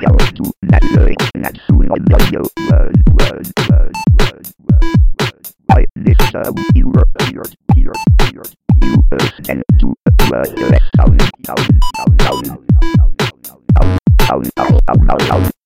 goes to that lyric that soon on the yo word word word word word word by this uh you here here here you listen to a word the sound sound sound sound sound sound sound sound sound are you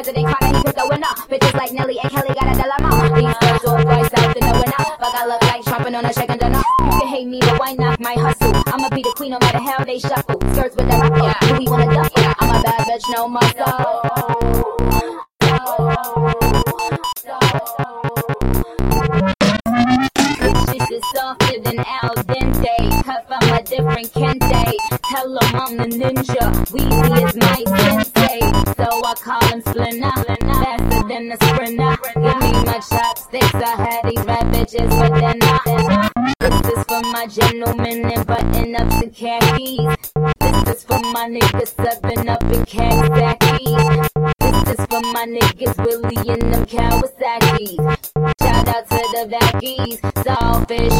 President Carter he could go winner. Bitches like Nelly and Kelly got a dilemma. These girls all priced out the winner. But I look like trumping on a chicken dinner. You can hate me, but why not my hustle? I'ma be the queen no matter how they shuffle. Skirts with that ruffle. Do we wanna duffle? I'm a bad bitch, no muscle. This is softer than al dente. Cut from a different kente. Tell 'em I'm the ninja. Weezy A sprinter. Give me my chopsticks. I had these rap bitches for dinner. This is for my gentlemen in button ups and khakis. This is for my niggas stepping up in Kawasaki's. This is for my niggas Willie and them Kawasaki's. Shout out to the vackies, sawfish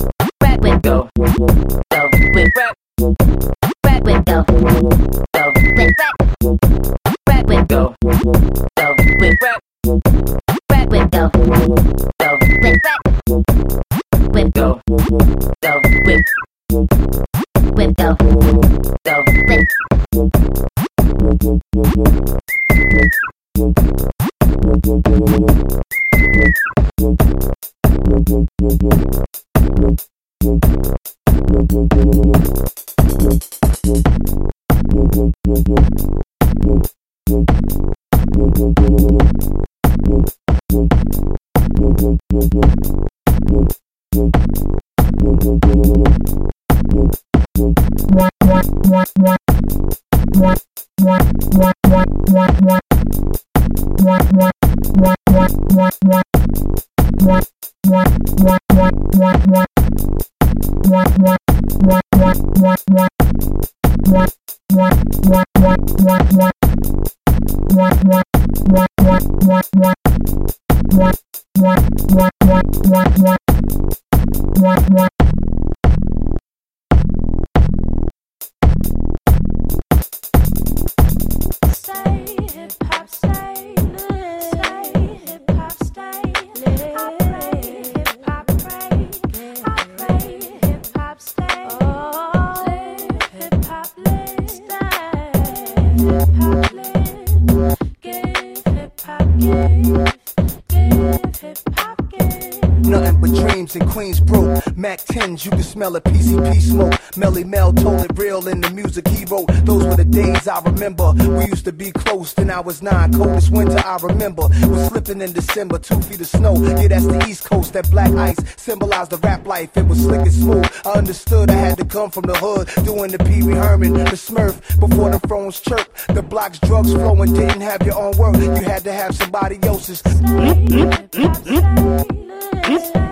Whip go, go, whip, whip go, go, whip. what? what 10s, you can smell it. PCP smoke. Melle Mel told it real in the music he wrote. Those were the days I remember. We used to be close, then I was nine. Coldest winter I remember was slipping in December. Two feet of snow. Yeah, that's the East Coast. That black ice symbolized the rap life. It was slick and smooth. I understood I had to come from the hood, doing the Pee Wee Herman, the Smurf. Before the phones chirp, the blocks drugs flowing. Didn't have your own work. You had to have somebody else's. Mm, mm, mm,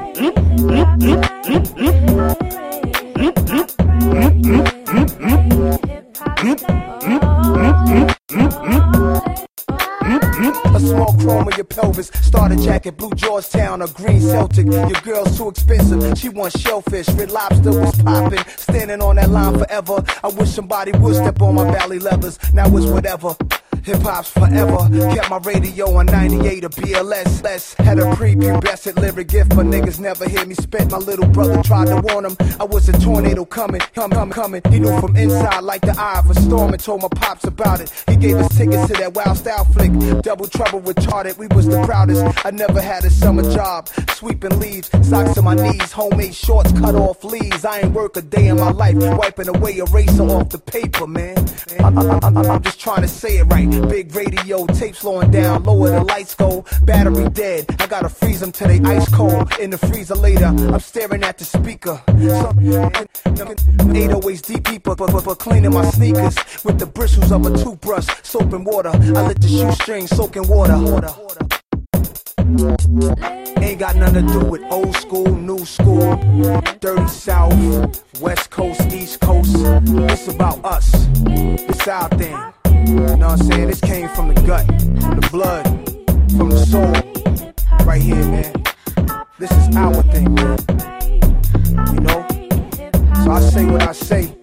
Georgetown, or green Celtic. Your girl's too expensive. She wants shellfish. Red lobster was popping. Standing on that line forever. I wish somebody would step on my belly levers. Now it's whatever. Hip hop's forever. Kept my radio on 98 or BLS. Less had a prepubescent lyric gift, but niggas never hear me spit. My little brother tried to warn him. I was a tornado coming, come, come, coming. He knew from inside like the eye of a storm and told my pops about it. He gave us tickets to that wild style flick. Double trouble retarded, we was the proudest. I never had a summer job. Sweeping leaves, socks to my knees, homemade shorts, cut off leaves. I ain't work a day in my life, wiping away eraser off the paper, man. I, I, I, I'm just trying to say it right. Big radio, tape slowing down, lower the lights go. Battery dead, I gotta freeze them till they ice cold. In the freezer later, I'm staring at the speaker. Some 808's deep deeper, but, but, but cleaning my sneakers with the bristles of a toothbrush, soap and water. I let the shoestring soak in water. Ain't got nothing to do with old school, new school, dirty south, west coast, east coast. It's about us. It's our thing. You know what I'm saying? This came from the gut, from the blood, from the soul. Right here, man. This is our thing, man. You know? So I say what I say,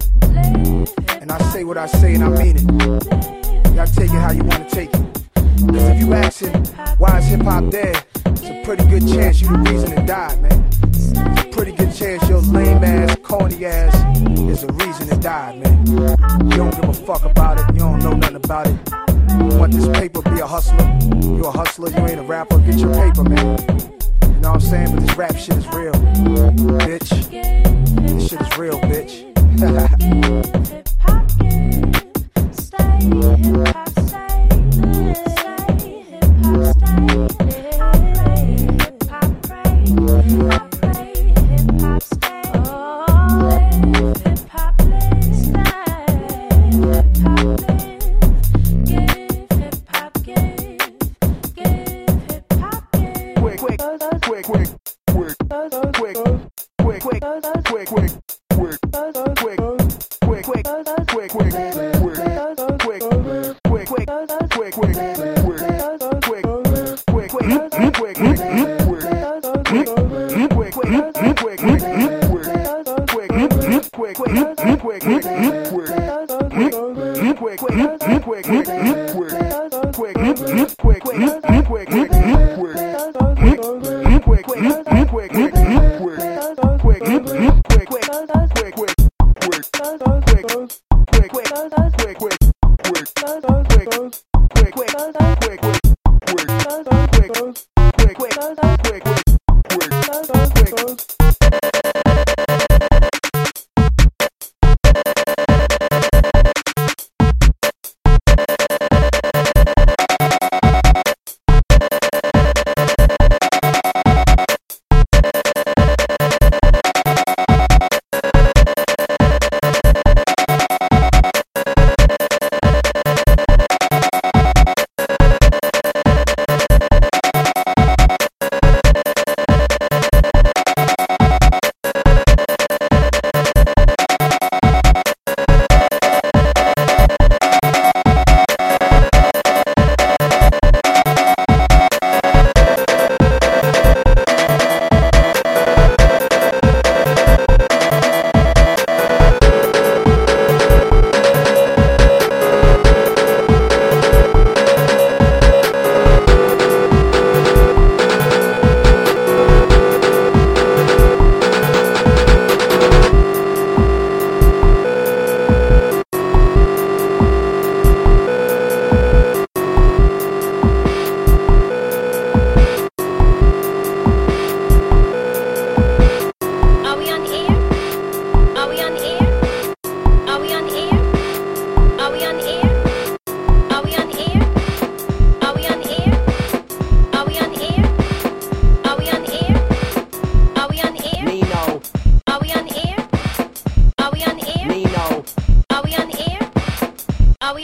and I say what I say, and I mean it. Y'all take it how you wanna take it. Cause if you asking why is hip hop dead, it's a pretty good chance you the reason it died, man. Chance your lame ass, corny ass is the reason it died, man. You don't give a fuck about it, you don't know nothing about it. You want this paper, be a hustler. You a hustler, you ain't a rapper, get your paper, man. You know what I'm saying? But this rap shit is real, bitch. This shit is real, bitch.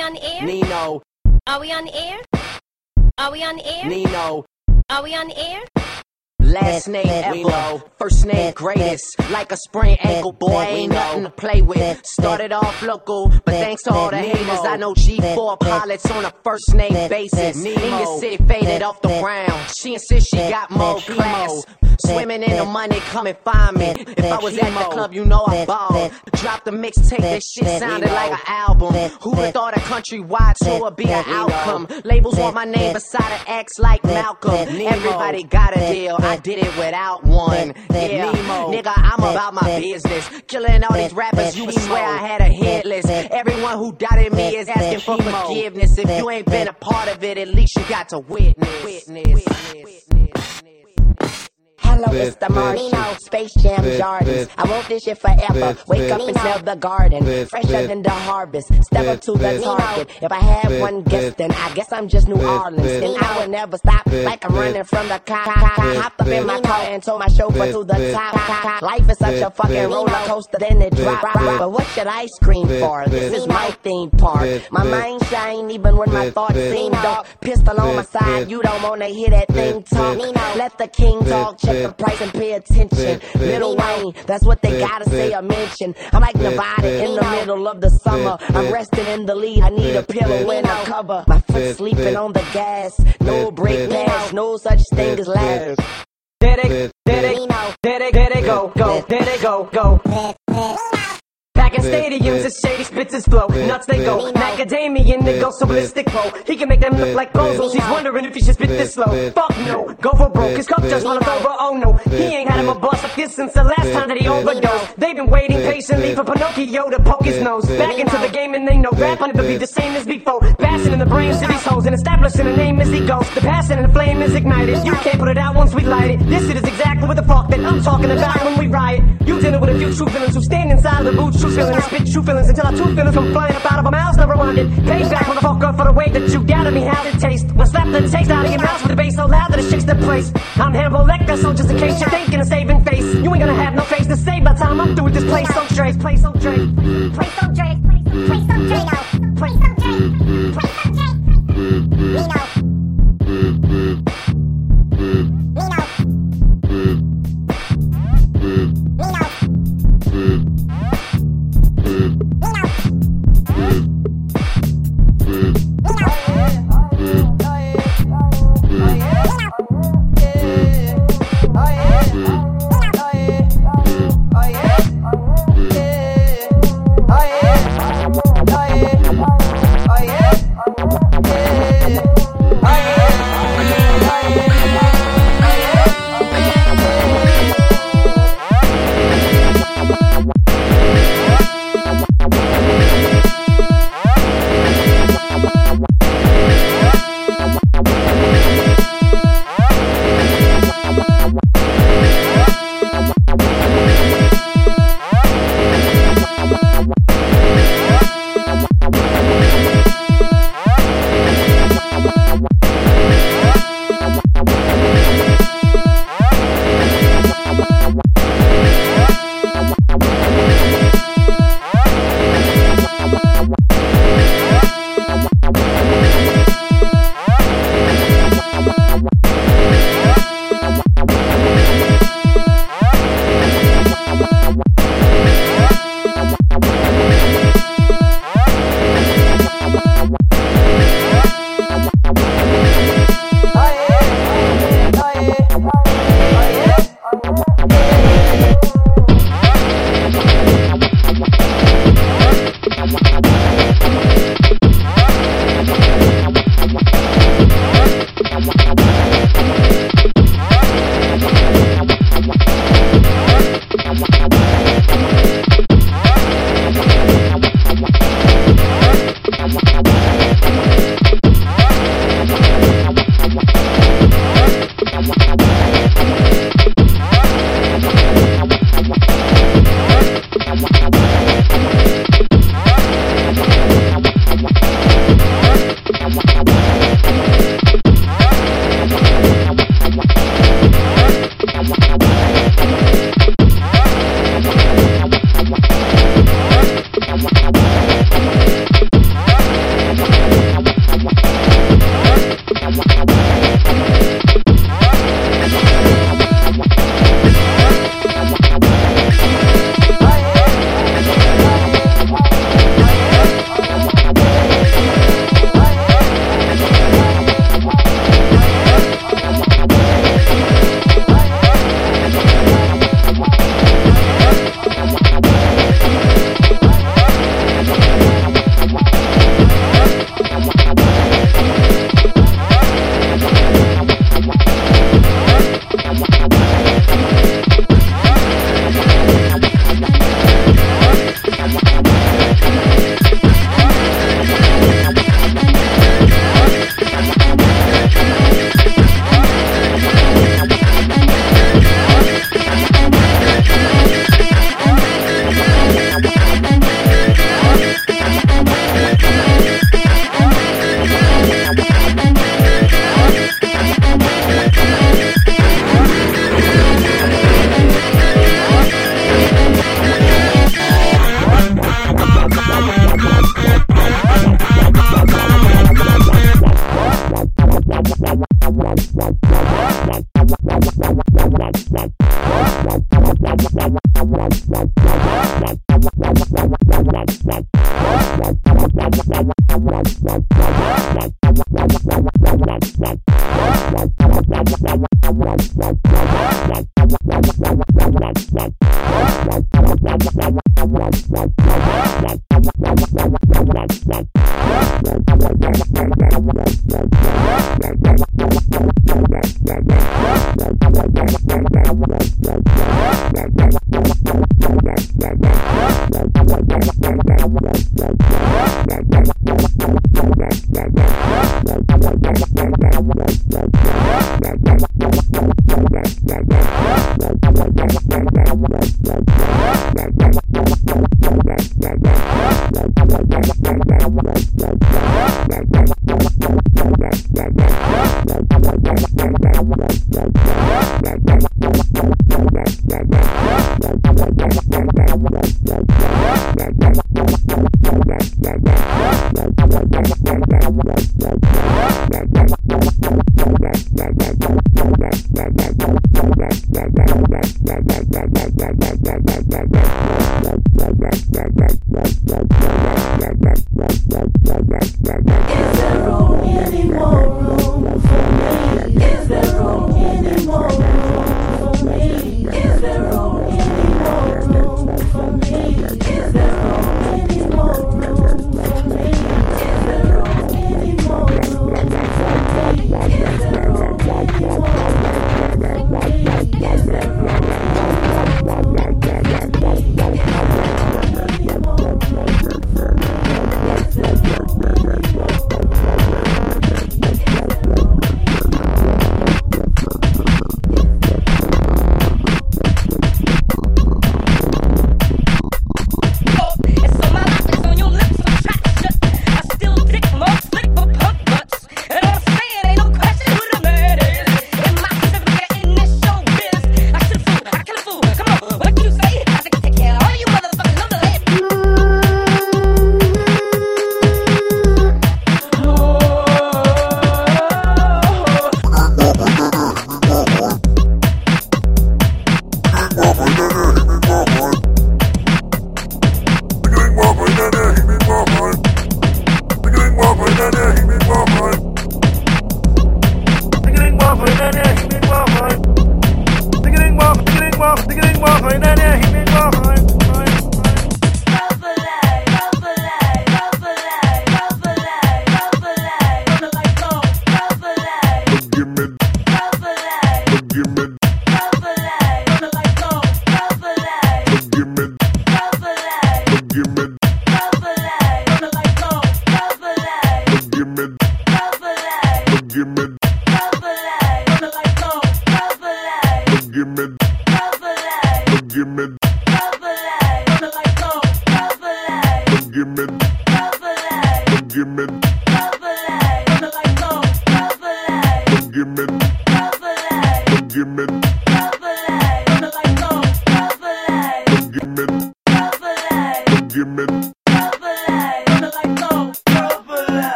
We on air? Nino, Are we on air? Are we on air? Nino. Are we on air? Last name ever, first name greatest. Like a sprained ankle, boy, ain't nothing to play with. Started off local, but thanks to all the haters, I know G4 pilots on a first name basis. In your city, faded off the ground. She insists she got more class. Swimming in the money, come and find me. If I was at the club, you know I balled. Dropped the mixtape, that shit sounded like an album. Who would thought a countrywide tour would be an outcome? Labels want my name beside an X like Malcolm. Everybody got a deal, I did it without one. Yeah, nigga, I'm about my business. Killing all these rappers, you would swear I had a hit list. Everyone who doubted me is asking for forgiveness. If you ain't been a part of it, at least you got to witness. Witness. Witness. Hello, it's the Marino, Space Jam Jordans. I want this shit forever. Wake up and smell the garden, fresher than the harvest. Step up to the target. If I had one guess, then I guess I'm just New Orleans. And I will never stop, like I'm running from the cop. Hopped up in my car and told my chauffeur to the top. Life is such a fucking roller coaster, then it drop. But what should I scream for? This is my theme park. My mind shine even when my thoughts seem dark. Pistol on my side, you don't wanna hear that thing talk. Let the king talk, check the price and pay attention. Lil Wayne, that's what they gotta say or mention. I'm like Nevada in the middle of the summer. I'm resting in the lead, I need a pillow and a cover. My foot sleeping on the gas, no brake pads, no such thing as last. There they, there they, there they, there they go, go, there they go, go. Back in stadiums, it's shady spits his flow. Nuts they go, macadamian they go so ballistic flow. He can make them look like bozos. He's wondering if he should spit this slow. Fuck no, go for broke. His cup just runneth over. Oh no, he ain't had him a bust like this since the last time that he overdosed. They've been waiting patiently for Pinocchio to poke his nose back into the game, and they know rap will never be the same as before. Passing in the brains to these hoes and establishing a name as he goes. The passion and the flame is ignited. You can't put it out once we light it. This shit is exactly what the fuck that I'm talking about when we riot. You dealing with a few true villains who stand inside of the booth, true feelings, spit true feelings until our true feelings come flying up out of our mouths. Never wanted payback, motherfucker, for the way that you doubted me. How's it taste? When slap the taste out of your mouth with the bass so loud that it shakes the place. I'm Hannibal Lecter, so just in case you're thinking of saving face, you ain't gonna have no face to say by the time I'm through with this place. So Dre, play so Dre, Play some Drake, play some Drake, play some Drake, play some Drake. Thank you. Yeah. Bye that that that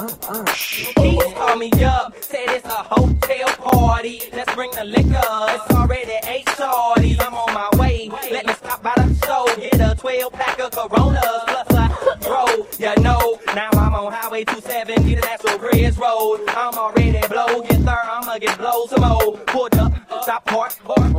Bomb. Called me up, said it's a hotel party. Let's bring the liquor. It's already eight. I'm on my way. Let me stop by the store, get a 12 pack of Coronas plus a bro. You know, now I'm on Highway 270, the Natural Bridge Road. I'm already blow, get there, I'ma get blow some more. Pulled up, stop park,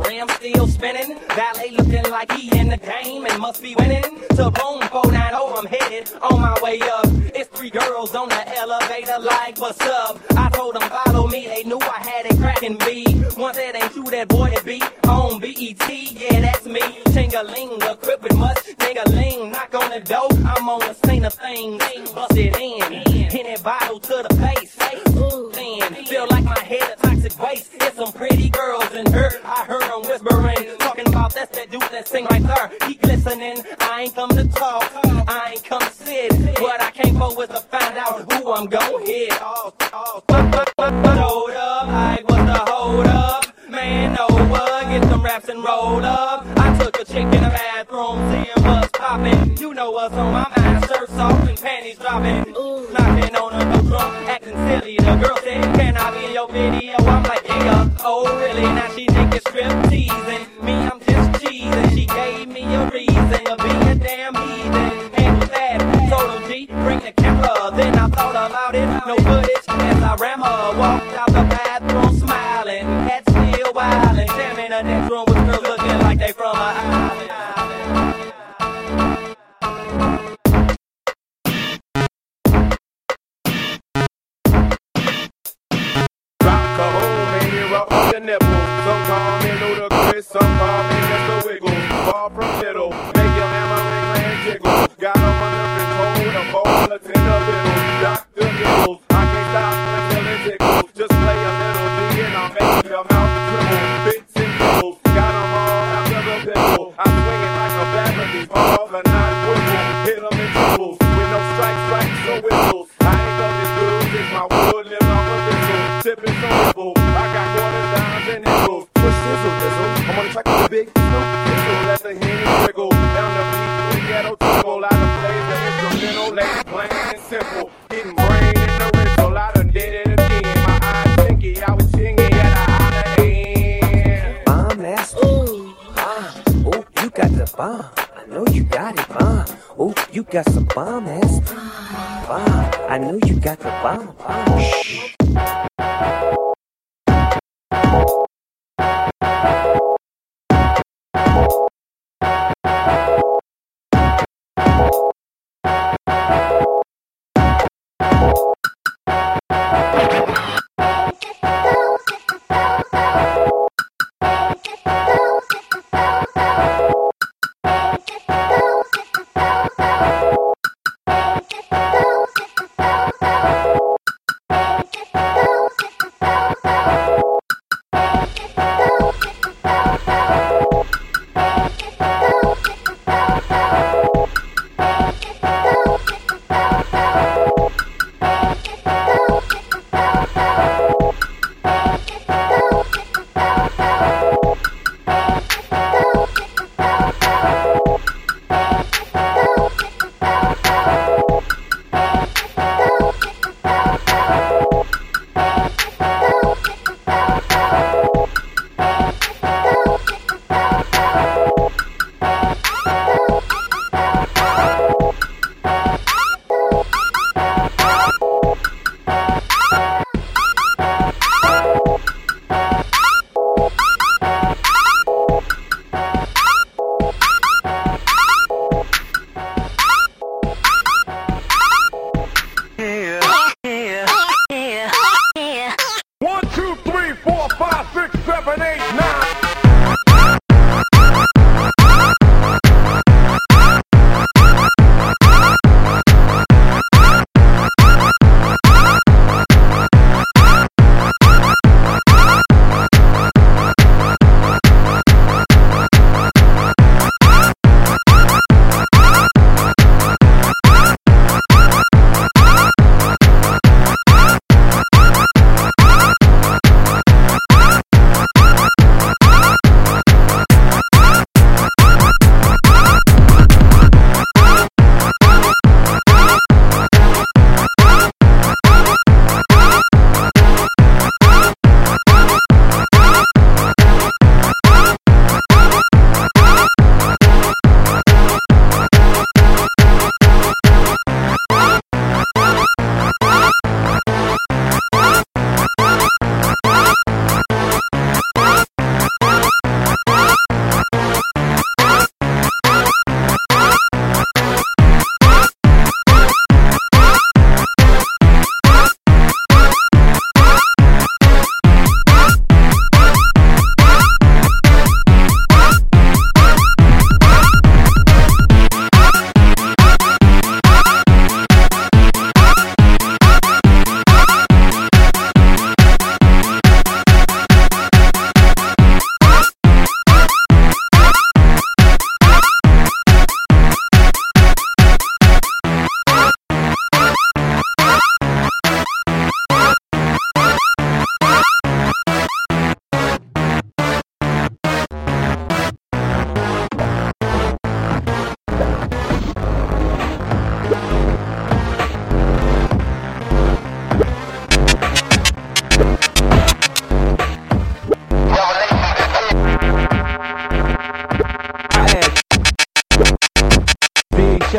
ram still spinning. Valet looking like he in the game and must be winning. To boom 490, I'm headed on my way up. It's three girls on the elevator, like what's up? I told them follow me, they knew I had it cracking B. One said ain't you that boy that be on BET, yeah that's me. Ting-a-ling, equipped with much, ting-a-ling, knock on the door. I'm on the scene of things, bust it in, hit that bottle to the face. Then feel like my head a toxic waste. It's some pretty girls in her. I heard them whispering, talking about that's that dude that sing right there. He glistening. I ain't come to talk, I ain't come to sit. What I came for was to find out who I'm gon' hit. Oh, oh, oh, Hold up, like what's the hold up? Man, what? Get them raps and roll up. I took a chick in the bathroom, seeing what's poppin'. You know what's on my mind, shirts off and panties dropping. Knocking on the drum, acting silly. The girl said, Can I be in your video? I'm like, Yeah. Oh, really? Now she naked strip teasing. Me, cheesing. She gave me a reason to be a damn heathen. Handle that. Him, G, bring the camera. Then I thought about it. No footage as I ram her. Walked out the bathroom smiling. Cat still wildin'. Jamming the next room with girls looking like they from a island. Rock a hole, you rock the nipple. Some call me Ludacris, some call Far from middle, make your hammering land jiggle. Got 'em under control, the ball, a tender fiddle. Dr. Giggles, I can't stop until it tickles. Just play a little D and I'll make your mouth dribble. Bits and dribbles, got 'em all after the pickle. I'm swinging like a bat, but these balls are not Hit Hit 'em in triples, with no strikes, strikes, or whistles. I ain't got this blues, it's my wood, live off a thistle. Sipping some nibble, I got quarters, dimes, and nickels. Push sizzle, dizzle, I'm on the track with big let the henny. Down the beat with the ghetto the instrumental, plain and simple. Getting brain in the I done did it again. My eyes stinky, I was chingy at a ass. Ooh. Bomb. Ooh, you got the bomb. I know you got it, bomb. Ooh, you got some bomb ass. Bomb. I know you got the bomb. Bomb. Go,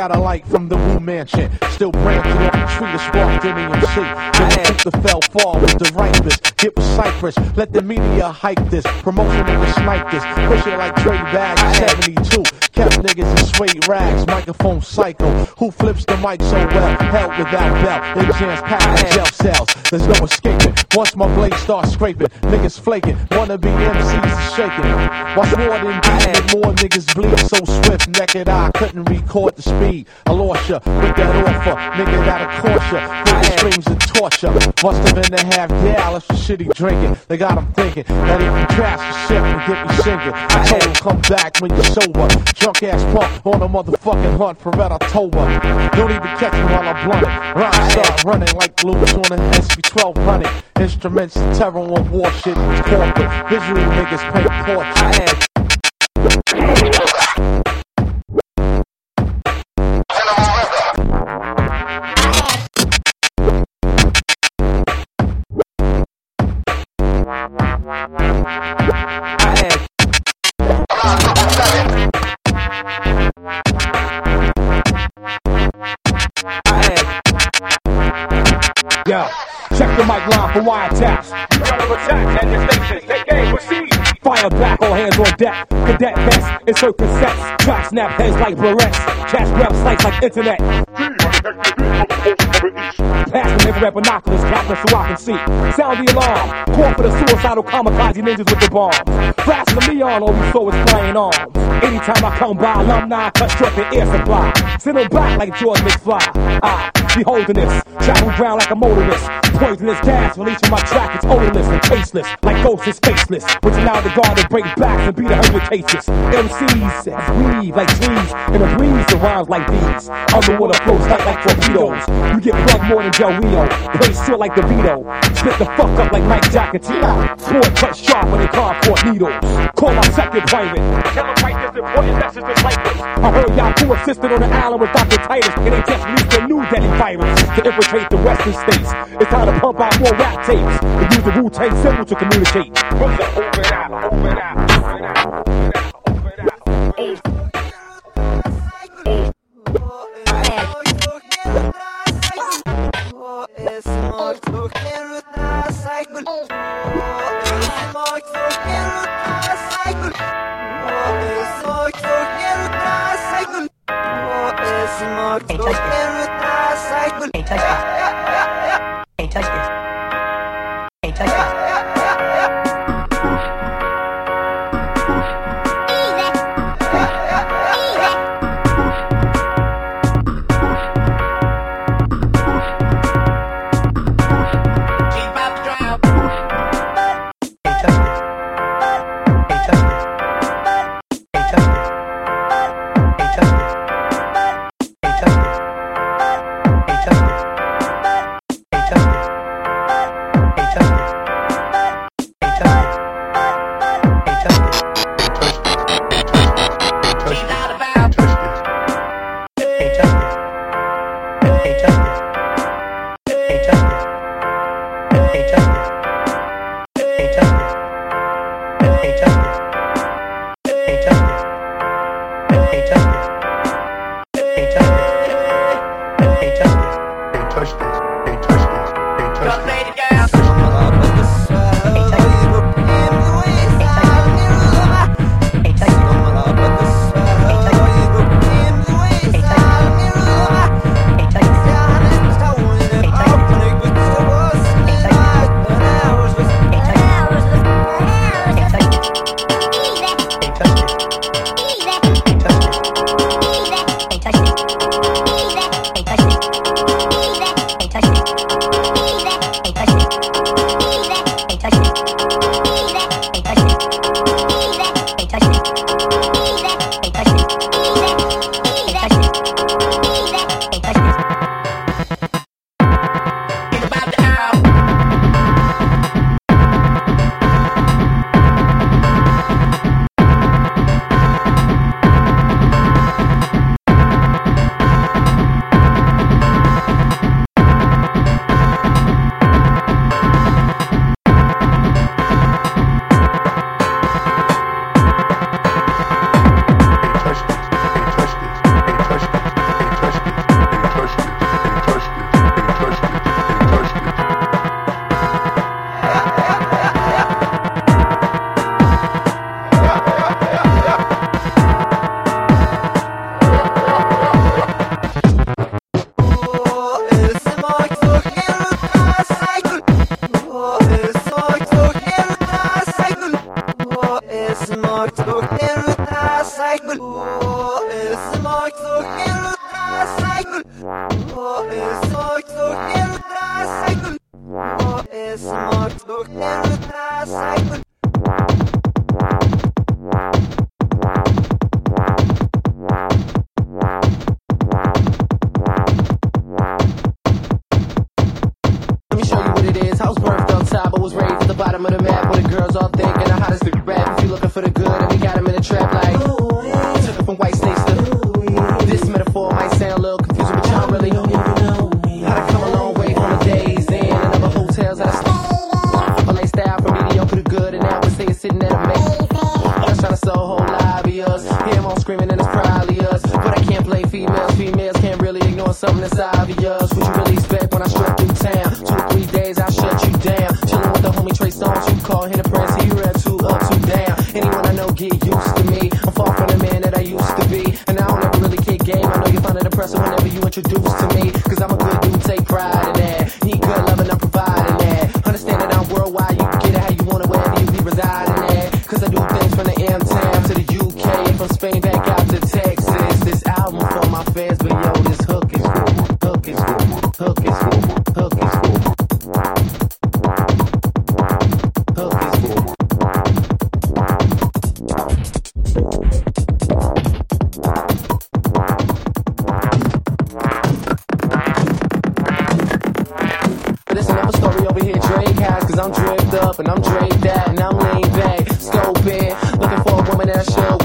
satellite from the Wu Mansion. Still branching off the tree to spark the MC. Then the fell fall with the ripest. Get with Cypress, let the media hype this. Promotion niggas snipe this. Push it like Dre Bag 72. Kept niggas in suede rags, microphone psycho. Who flips the mic so well? Hell without belt. In jams packed jail cells. There's no escaping. Once my blade starts scraping, niggas flaking. Wanna be MCs shaking. Watch more than beat, more niggas bleed so swift. Naked eye couldn't record the speed. I lost ya with that offer. Nigga that'll cost ya. With the screams and torture. Must have been a half gallon for shit he drinking. They got him thinking that he can crash the shit and get me singing. I told him come back when you're sober. Drunk ass punk on a motherfucking hunt for Red October. Don't even catch me while I blunt. Rhymes start running like loops on an SP 1200. Instruments, terror on war shit corporate. Visual niggas paint portraits. Yo, check the mic line for wiretaps. Attack at your station. Take aim, proceed. Fire back, all hands on deck. Cadet vest, insert cassettes. Track snap heads like barrettes. Cash grab sites like internet. Pass the infrared binoculars, captain so I can see. Sound the alarm. Call for the suicidal kamikaze ninjas with the bombs. Faster the Leon, all we saw was flying arms. Anytime I come by, alumni cut short the air supply. Send them back like George McFly. I be holding this. Travel ground like a motorist. Poisonous gas released from my track. It's odorless and tasteless. Like ghosts and spaceless. Which allow the guard to break backs and beat a hundred cases. MCs weave like trees. and the breeze rhymes like these. Underwater flows like, like torpedoes. You get plugged more than Del Rio. Play short like DeVito. Spit the fuck up like Mike Jacatino. Sword cut sharper than cardboard needles. Call my second private. Tell him this important message to typers. I heard y'all two assisted on the island with Dr. Titus. And they just released a new deadly virus to infiltrate the western states. It's time to pump out more rap tapes and use the Wu-Tang symbol to communicate. Open out, open out, Can't touch this. trap like.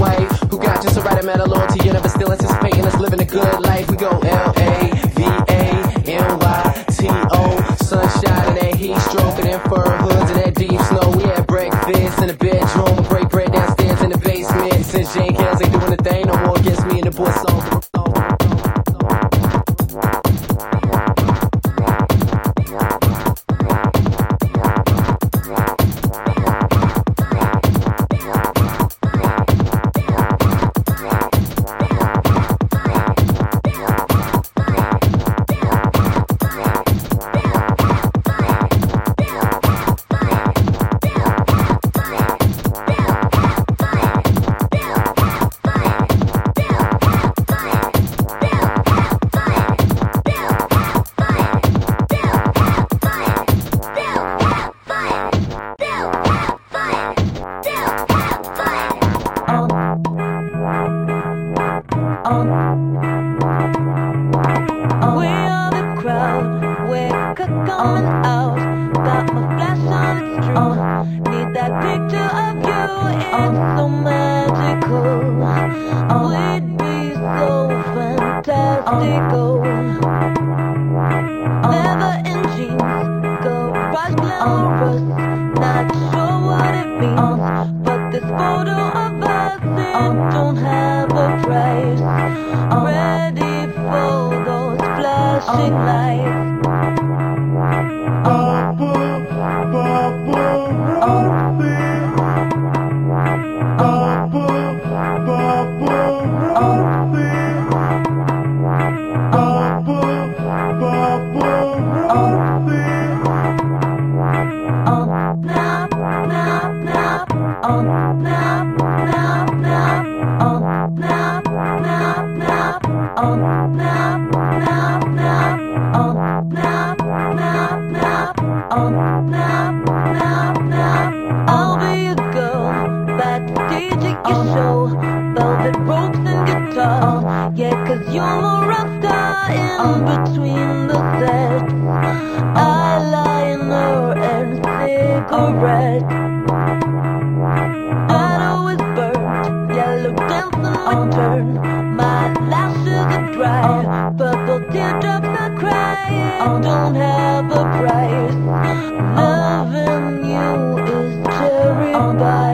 way. Who got just the right amount of loyalty optical. answer. My lashes are dry, purple teardrops are crying. I don't have a price. Loving you is terrible.